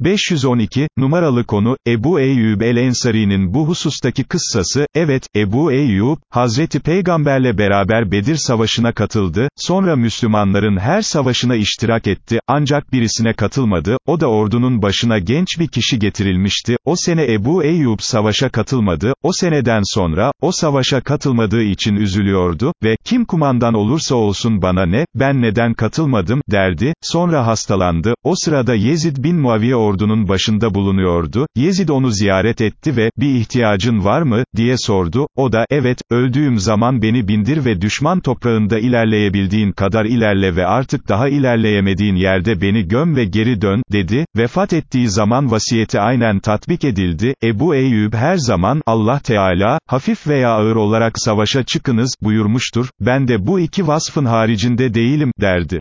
512, numaralı konu, Ebu Eyyub el-Ensari'nin bu husustaki kıssası, evet, Ebu Eyyub, Hazreti Peygamberle beraber Bedir Savaşı'na katıldı, sonra Müslümanların her savaşına iştirak etti, ancak birisine katılmadı, o da ordunun başına genç bir kişi getirilmişti, o sene Ebu Eyyub savaşa katılmadı, o seneden sonra, o savaşa katılmadığı için üzülüyordu, ve, kim kumandan olursa olsun bana ne, ben neden katılmadım, derdi, sonra hastalandı, o sırada Yezid bin Muaviye ordunun başında bulunuyordu, Yezid onu ziyaret etti ve, bir ihtiyacın var mı, diye sordu, o da, evet, öldüğüm zaman beni bindir ve düşman toprağında ilerleyebildiğin kadar ilerle ve artık daha ilerleyemediğin yerde beni göm ve geri dön, dedi, vefat ettiği zaman vasiyeti aynen tatbik edildi, Ebu Eyyub her zaman, Allah Teala, hafif veya ağır olarak savaşa çıkınız, buyurmuştur, ben de bu iki vasfın haricinde değilim, derdi.